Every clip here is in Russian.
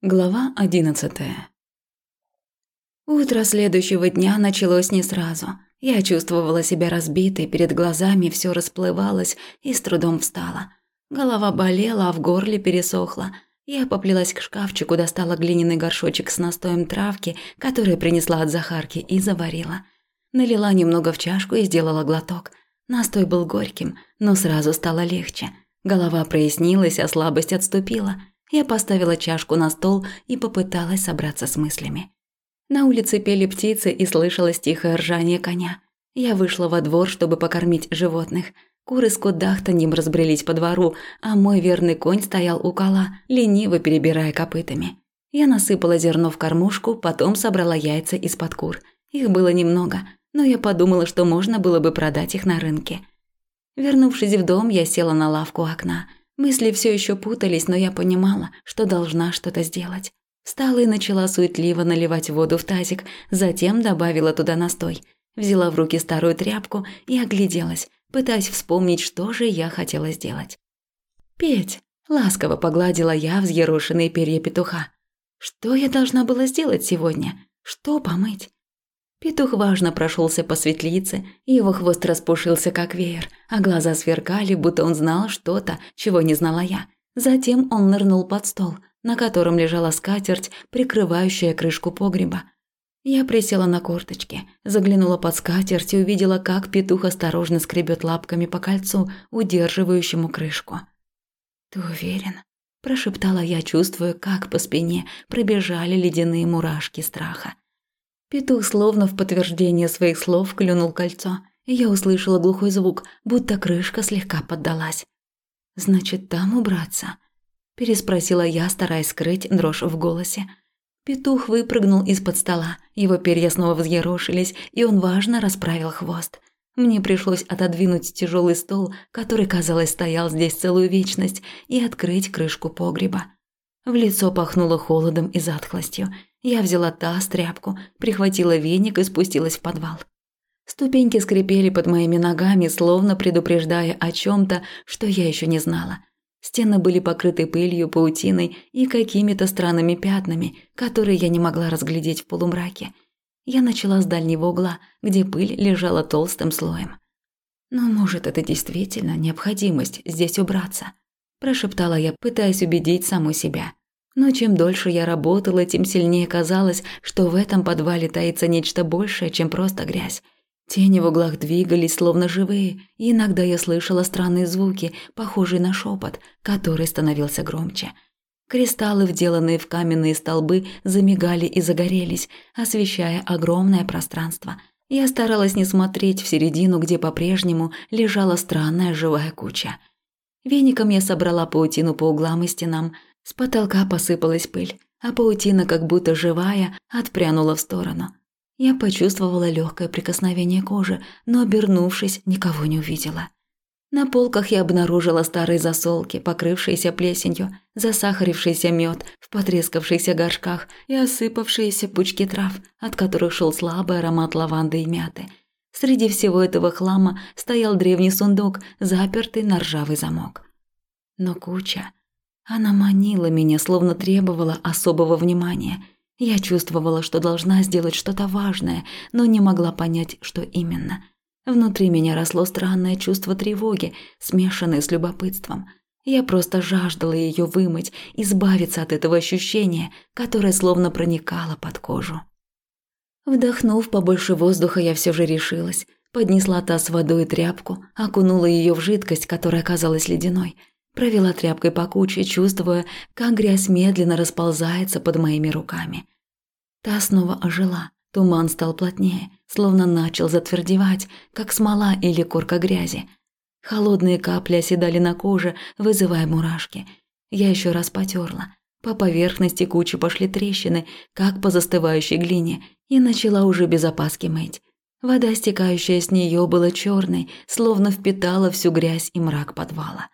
Глава одиннадцатая. Утро следующего дня началось не сразу. Я чувствовала себя разбитой, перед глазами все расплывалось и с трудом встала. Голова болела, а в горле пересохла. Я поплелась к шкафчику, достала глиняный горшочек с настоем травки, который принесла от Захарки, и заварила. Налила немного в чашку и сделала глоток. Настой был горьким, но сразу стало легче. Голова прояснилась, а слабость отступила – я поставила чашку на стол и попыталась собраться с мыслями. На улице пели птицы и слышалось тихое ржание коня. Я вышла во двор, чтобы покормить животных. Куры с кудахтаньем разбрелись по двору, а мой верный конь стоял у кола, лениво перебирая копытами. Я насыпала зерно в кормушку, потом собрала яйца из-под кур. Их было немного, но я подумала, что можно было бы продать их на рынке. Вернувшись в дом, я села на лавку окна – Мысли все еще путались, но я понимала, что должна что-то сделать. Встала и начала суетливо наливать воду в тазик, затем добавила туда настой. Взяла в руки старую тряпку и огляделась, пытаясь вспомнить, что же я хотела сделать. «Петь!» – ласково погладила я взъерошенные перья петуха. «Что я должна была сделать сегодня? Что помыть?» Петух важно прошелся по светлице, его хвост распушился как веер, а глаза сверкали, будто он знал что-то, чего не знала я. Затем он нырнул под стол, на котором лежала скатерть, прикрывающая крышку погреба. Я присела на корточки, заглянула под скатерть и увидела, как петух осторожно скребет лапками по кольцу, удерживающему крышку. «Ты уверен?» – прошептала я, чувствуя, как по спине пробежали ледяные мурашки страха. Петух словно в подтверждение своих слов клюнул кольцо, и я услышала глухой звук, будто крышка слегка поддалась. «Значит, там убраться?» – переспросила я, стараясь скрыть дрожь в голосе. Петух выпрыгнул из-под стола, его перья снова взъерошились, и он важно расправил хвост. Мне пришлось отодвинуть тяжелый стол, который, казалось, стоял здесь целую вечность, и открыть крышку погреба. В лицо пахнуло холодом и затхлостью, я взяла таз, тряпку, прихватила веник и спустилась в подвал. Ступеньки скрипели под моими ногами, словно предупреждая о чем то что я еще не знала. Стены были покрыты пылью, паутиной и какими-то странными пятнами, которые я не могла разглядеть в полумраке. Я начала с дальнего угла, где пыль лежала толстым слоем. «Но, может, это действительно необходимость здесь убраться?» – прошептала я, пытаясь убедить саму себя. Но чем дольше я работала, тем сильнее казалось, что в этом подвале таится нечто большее, чем просто грязь. Тени в углах двигались, словно живые, и иногда я слышала странные звуки, похожие на шепот, который становился громче. Кристаллы, вделанные в каменные столбы, замигали и загорелись, освещая огромное пространство. Я старалась не смотреть в середину, где по-прежнему лежала странная живая куча. Веником я собрала паутину по углам и стенам – с потолка посыпалась пыль, а паутина, как будто живая, отпрянула в сторону. Я почувствовала легкое прикосновение кожи, но, обернувшись, никого не увидела. На полках я обнаружила старые засолки, покрывшиеся плесенью, засахарившийся мед в потрескавшихся горшках и осыпавшиеся пучки трав, от которых шел слабый аромат лаванды и мяты. Среди всего этого хлама стоял древний сундук, запертый на ржавый замок. Но куча она манила меня, словно требовала особого внимания. Я чувствовала, что должна сделать что-то важное, но не могла понять, что именно. Внутри меня росло странное чувство тревоги, смешанное с любопытством. Я просто жаждала ее вымыть, избавиться от этого ощущения, которое словно проникало под кожу. Вдохнув побольше воздуха, я все же решилась. Поднесла таз с водой и тряпку, окунула ее в жидкость, которая оказалась ледяной – Провела тряпкой по куче, чувствуя, как грязь медленно расползается под моими руками. Та снова ожила. Туман стал плотнее, словно начал затвердевать, как смола или корка грязи. Холодные капли оседали на коже, вызывая мурашки. Я еще раз потерла. По поверхности кучи пошли трещины, как по застывающей глине, и начала уже без опаски мыть. Вода, стекающая с нее, была черной, словно впитала всю грязь и мрак подвала.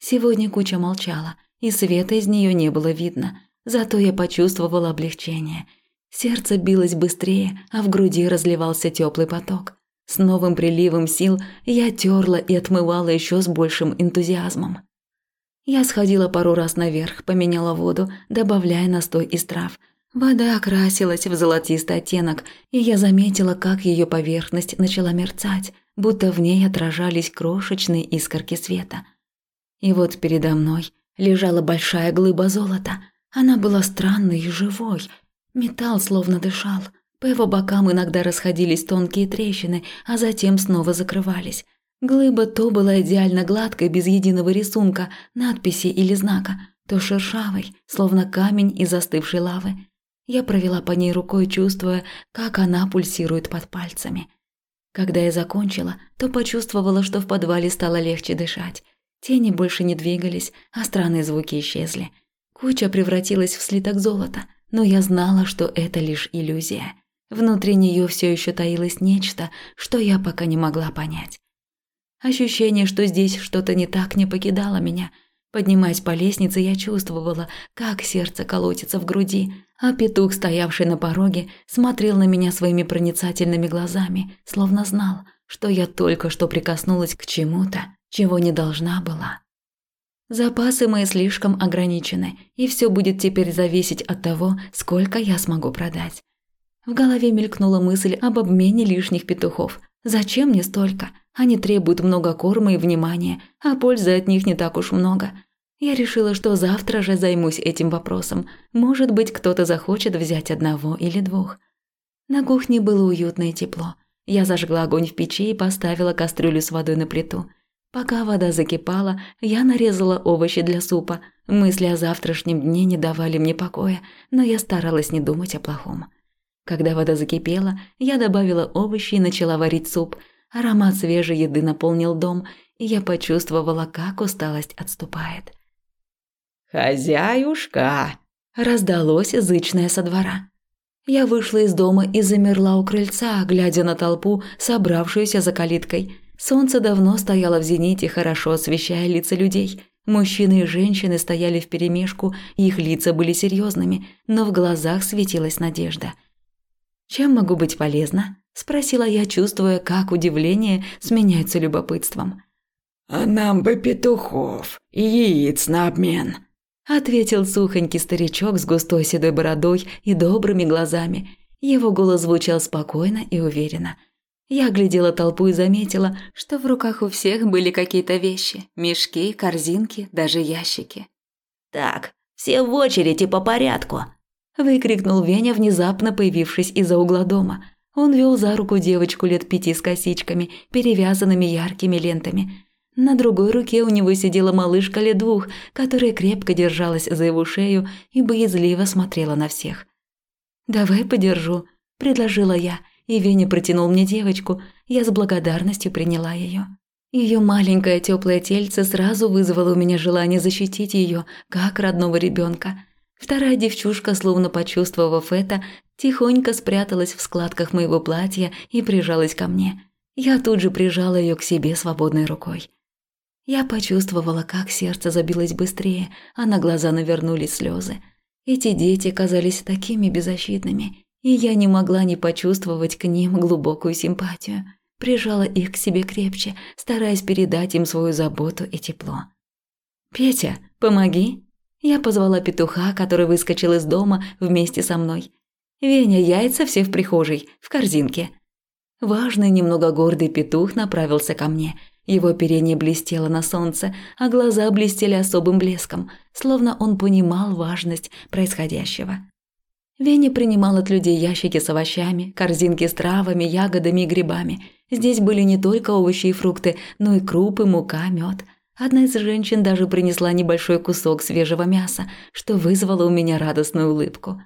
Сегодня куча молчала, и света из нее не было видно, зато я почувствовала облегчение. Сердце билось быстрее, а в груди разливался теплый поток. С новым приливом сил я терла и отмывала еще с большим энтузиазмом. Я сходила пару раз наверх, поменяла воду, добавляя настой из трав. Вода окрасилась в золотистый оттенок, и я заметила, как ее поверхность начала мерцать, будто в ней отражались крошечные искорки света. И вот передо мной лежала большая глыба золота. Она была странной и живой. Металл словно дышал. По его бокам иногда расходились тонкие трещины, а затем снова закрывались. Глыба то была идеально гладкой, без единого рисунка, надписи или знака, то шершавой, словно камень из застывшей лавы. Я провела по ней рукой, чувствуя, как она пульсирует под пальцами. Когда я закончила, то почувствовала, что в подвале стало легче дышать. Тени больше не двигались, а странные звуки исчезли. Куча превратилась в слиток золота, но я знала, что это лишь иллюзия. Внутри нее все еще таилось нечто, что я пока не могла понять. Ощущение, что здесь что-то не так, не покидало меня. Поднимаясь по лестнице, я чувствовала, как сердце колотится в груди, а петух, стоявший на пороге, смотрел на меня своими проницательными глазами, словно знал, что я только что прикоснулась к чему-то, чего не должна была. Запасы мои слишком ограничены, и все будет теперь зависеть от того, сколько я смогу продать. В голове мелькнула мысль об обмене лишних петухов. Зачем мне столько? Они требуют много корма и внимания, а пользы от них не так уж много. Я решила, что завтра же займусь этим вопросом. Может быть, кто-то захочет взять одного или двух. На кухне было уютно и тепло. Я зажгла огонь в печи и поставила кастрюлю с водой на плиту. Пока вода закипала, я нарезала овощи для супа. Мысли о завтрашнем дне не давали мне покоя, но я старалась не думать о плохом. Когда вода закипела, я добавила овощи и начала варить суп – Аромат свежей еды наполнил дом, и я почувствовала, как усталость отступает. «Хозяюшка!» – раздалось язычное со двора. Я вышла из дома и замерла у крыльца, глядя на толпу, собравшуюся за калиткой. Солнце давно стояло в зените, хорошо освещая лица людей. Мужчины и женщины стояли вперемешку, их лица были серьезными, но в глазах светилась надежда. «Чем могу быть полезна?» – спросила я, чувствуя, как удивление сменяется любопытством. «А нам бы петухов и яиц на обмен», – ответил сухонький старичок с густой седой бородой и добрыми глазами. Его голос звучал спокойно и уверенно. Я глядела толпу и заметила, что в руках у всех были какие-то вещи – мешки, корзинки, даже ящики. «Так, все в очереди по порядку», – выкрикнул Веня, внезапно появившись из-за угла дома – он вел за руку девочку лет пяти с косичками, перевязанными яркими лентами. На другой руке у него сидела малышка лет двух, которая крепко держалась за его шею и боязливо смотрела на всех. «Давай подержу», – предложила я, и Веня протянул мне девочку. Я с благодарностью приняла ее. Ее маленькое теплое тельце сразу вызвало у меня желание защитить ее, как родного ребенка. Вторая девчушка, словно почувствовав это, тихонько спряталась в складках моего платья и прижалась ко мне. Я тут же прижала ее к себе свободной рукой. Я почувствовала, как сердце забилось быстрее, а на глаза навернулись слезы. Эти дети казались такими беззащитными, и я не могла не почувствовать к ним глубокую симпатию. Прижала их к себе крепче, стараясь передать им свою заботу и тепло. «Петя, помоги!» Я позвала петуха, который выскочил из дома вместе со мной. Веня, яйца все в прихожей, в корзинке. Важный, немного гордый петух направился ко мне. Его оперение блестело на солнце, а глаза блестели особым блеском, словно он понимал важность происходящего. Веня принимал от людей ящики с овощами, корзинки с травами, ягодами и грибами. Здесь были не только овощи и фрукты, но и крупы, мука, мед. Одна из женщин даже принесла небольшой кусок свежего мяса, что вызвало у меня радостную улыбку.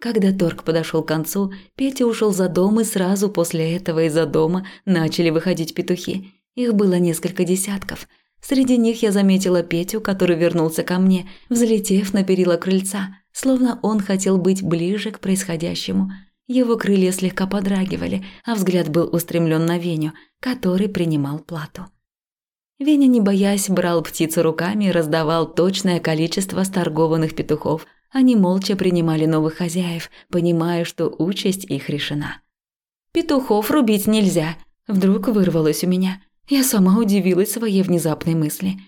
Когда торг подошел к концу, Петя ушел за дом, и сразу после этого из-за дома начали выходить петухи. Их было несколько десятков. Среди них я заметила Петю, который вернулся ко мне, взлетев на перила крыльца, словно он хотел быть ближе к происходящему. Его крылья слегка подрагивали, а взгляд был устремлен на Веню, который принимал плату. Веня, не боясь, брал птицу руками и раздавал точное количество сторгованных петухов, они молча принимали новых хозяев, понимая, что участь их решена. «Петухов рубить нельзя», – вдруг вырвалось у меня. Я сама удивилась своей внезапной мысли.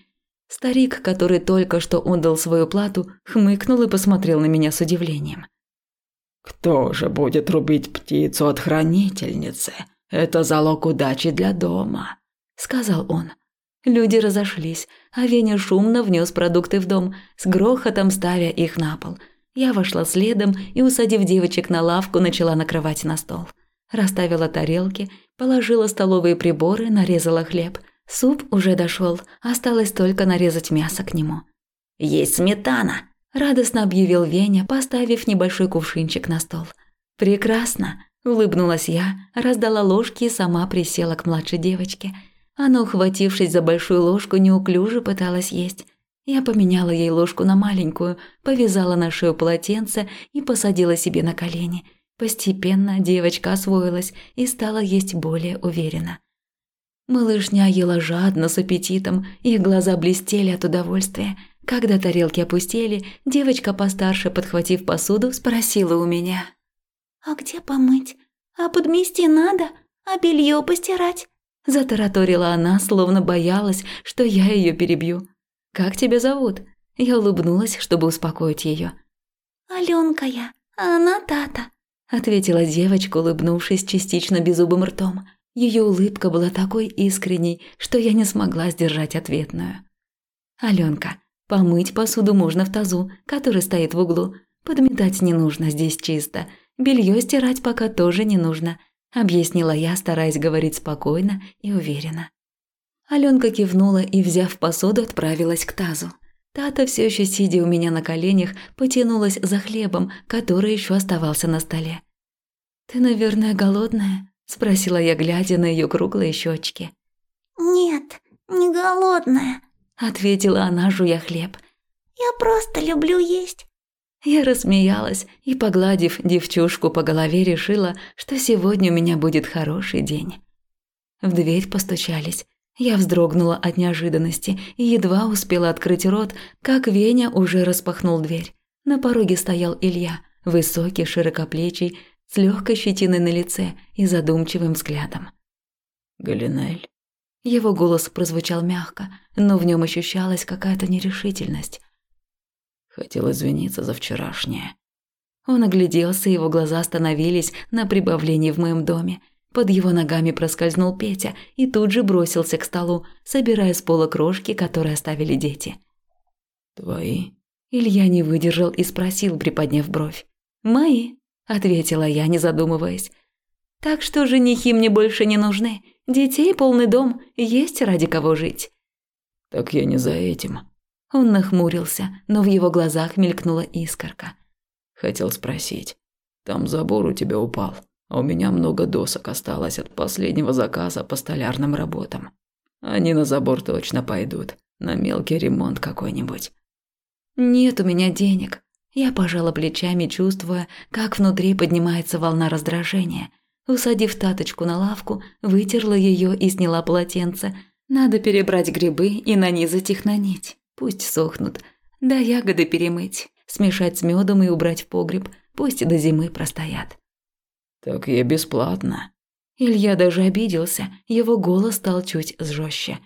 Старик, который только что отдал свою плату, хмыкнул и посмотрел на меня с удивлением. «Кто же будет рубить птицу от хранительницы? Это залог удачи для дома», – сказал он. Люди разошлись, а Веня шумно внес продукты в дом, с грохотом ставя их на пол. Я вошла следом и, усадив девочек на лавку, начала накрывать на стол. Расставила тарелки, положила столовые приборы, нарезала хлеб – Суп уже дошел, осталось только нарезать мясо к нему. «Есть сметана!» – радостно объявил Веня, поставив небольшой кувшинчик на стол. «Прекрасно!» – улыбнулась я, раздала ложки и сама присела к младшей девочке. Она, ухватившись за большую ложку, неуклюже пыталась есть. Я поменяла ей ложку на маленькую, повязала на шею полотенце и посадила себе на колени. Постепенно девочка освоилась и стала есть более уверенно. Малышня ела жадно, с аппетитом, их глаза блестели от удовольствия. Когда тарелки опустели, девочка постарше, подхватив посуду, спросила у меня. «А где помыть? А подмести надо? А белье постирать?» Затараторила она, словно боялась, что я ее перебью. «Как тебя зовут?» Я улыбнулась, чтобы успокоить ее. «Алёнка я, а она Тата», – ответила девочка, улыбнувшись частично беззубым ртом. Ее улыбка была такой искренней, что я не смогла сдержать ответную. «Аленка, помыть посуду можно в тазу, который стоит в углу. Подметать не нужно, здесь чисто. Белье стирать пока тоже не нужно», – объяснила я, стараясь говорить спокойно и уверенно. Аленка кивнула и, взяв посуду, отправилась к тазу. Тата, все еще сидя у меня на коленях, потянулась за хлебом, который еще оставался на столе. «Ты, наверное, голодная?» Спросила я, глядя на ее круглые щечки. Нет, не голодная, ответила она, жуя хлеб. Я просто люблю есть. Я рассмеялась и, погладив девчушку по голове, решила, что сегодня у меня будет хороший день. В дверь постучались. Я вздрогнула от неожиданности и едва успела открыть рот, как Веня уже распахнул дверь. На пороге стоял Илья, высокий, широкоплечий, с легкой щетиной на лице и задумчивым взглядом. «Галинель». Его голос прозвучал мягко, но в нем ощущалась какая-то нерешительность. Хотел извиниться за вчерашнее. Он огляделся, его глаза остановились на прибавлении в моем доме. Под его ногами проскользнул Петя и тут же бросился к столу, собирая с пола крошки, которые оставили дети. «Твои?» Илья не выдержал и спросил, приподняв бровь. «Мои», ответила я, не задумываясь. Так что женихи мне больше не нужны. Детей полный дом, есть ради кого жить. Так я не за этим. Он нахмурился, но в его глазах мелькнула искорка. Хотел спросить. Там забор у тебя упал, а у меня много досок осталось от последнего заказа по столярным работам. Они на забор точно пойдут, на мелкий ремонт какой-нибудь. Нет у меня денег, я пожала плечами, чувствуя, как внутри поднимается волна раздражения. Усадив таточку на лавку, вытерла ее и сняла полотенце. Надо перебрать грибы и нанизать их на нить. Пусть сохнут. Да ягоды перемыть, смешать с медом и убрать в погреб. Пусть до зимы простоят. «Так я бесплатно». Илья даже обиделся, его голос стал чуть жестче.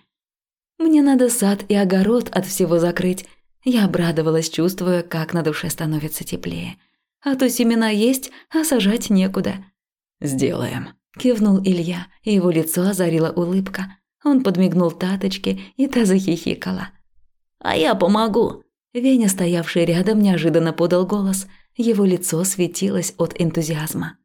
«Мне надо сад и огород от всего закрыть, я обрадовалась, чувствуя, как на душе становится теплее. А то семена есть, а сажать некуда. «Сделаем», – кивнул Илья, и его лицо озарила улыбка. Он подмигнул Таточке, и та захихикала. «А я помогу!» Веня, стоявший рядом, неожиданно подал голос. Его лицо светилось от энтузиазма.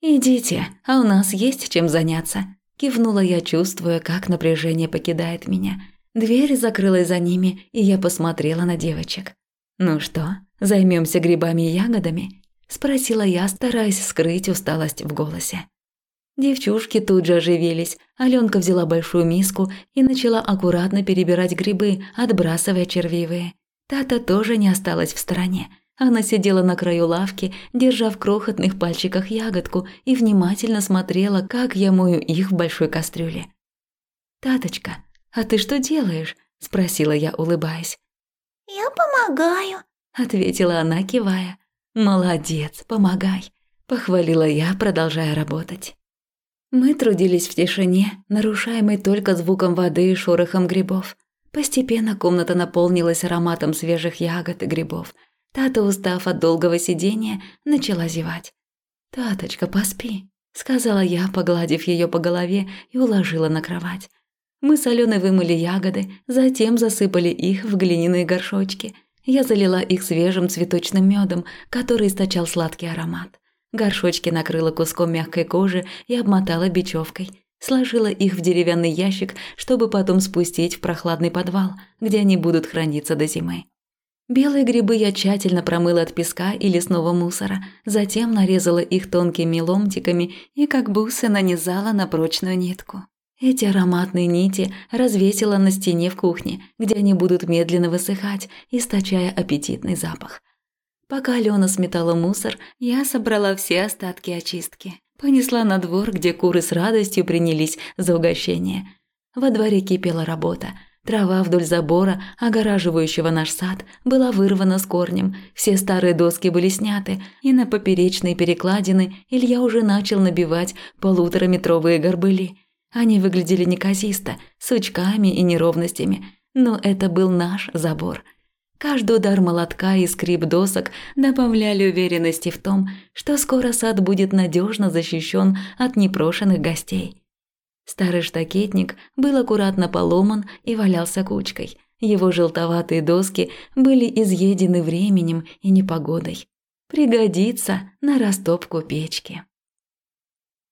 «Идите, а у нас есть чем заняться», – кивнула я, чувствуя, как напряжение покидает меня – Дверь закрылась за ними, и я посмотрела на девочек. «Ну что, займемся грибами и ягодами?» – спросила я, стараясь скрыть усталость в голосе. Девчушки тут же оживились. Алёнка взяла большую миску и начала аккуратно перебирать грибы, отбрасывая червивые. Тата тоже не осталась в стороне. Она сидела на краю лавки, держа в крохотных пальчиках ягодку и внимательно смотрела, как я мою их в большой кастрюле. «Таточка, «А ты что делаешь?» – спросила я, улыбаясь. «Я помогаю», – ответила она, кивая. «Молодец, помогай», – похвалила я, продолжая работать. Мы трудились в тишине, нарушаемой только звуком воды и шорохом грибов. Постепенно комната наполнилась ароматом свежих ягод и грибов. Тата, устав от долгого сидения, начала зевать. «Таточка, поспи», – сказала я, погладив ее по голове и уложила на кровать. Мы с Аленой вымыли ягоды, затем засыпали их в глиняные горшочки. Я залила их свежим цветочным медом, который источал сладкий аромат. Горшочки накрыла куском мягкой кожи и обмотала бечевкой. Сложила их в деревянный ящик, чтобы потом спустить в прохладный подвал, где они будут храниться до зимы. Белые грибы я тщательно промыла от песка и лесного мусора, затем нарезала их тонкими ломтиками и как бусы нанизала на прочную нитку. Эти ароматные нити развесила на стене в кухне, где они будут медленно высыхать, источая аппетитный запах. Пока Алена сметала мусор, я собрала все остатки очистки. Понесла на двор, где куры с радостью принялись за угощение. Во дворе кипела работа. Трава вдоль забора, огораживающего наш сад, была вырвана с корнем. Все старые доски были сняты, и на поперечные перекладины Илья уже начал набивать полутораметровые горбыли. Они выглядели неказисто, сучками и неровностями, но это был наш забор – Каждый удар молотка и скрип досок добавляли уверенности в том, что скоро сад будет надежно защищен от непрошенных гостей. Старый штакетник был аккуратно поломан и валялся кучкой. Его желтоватые доски были изъедены временем и непогодой. Пригодится на растопку печки.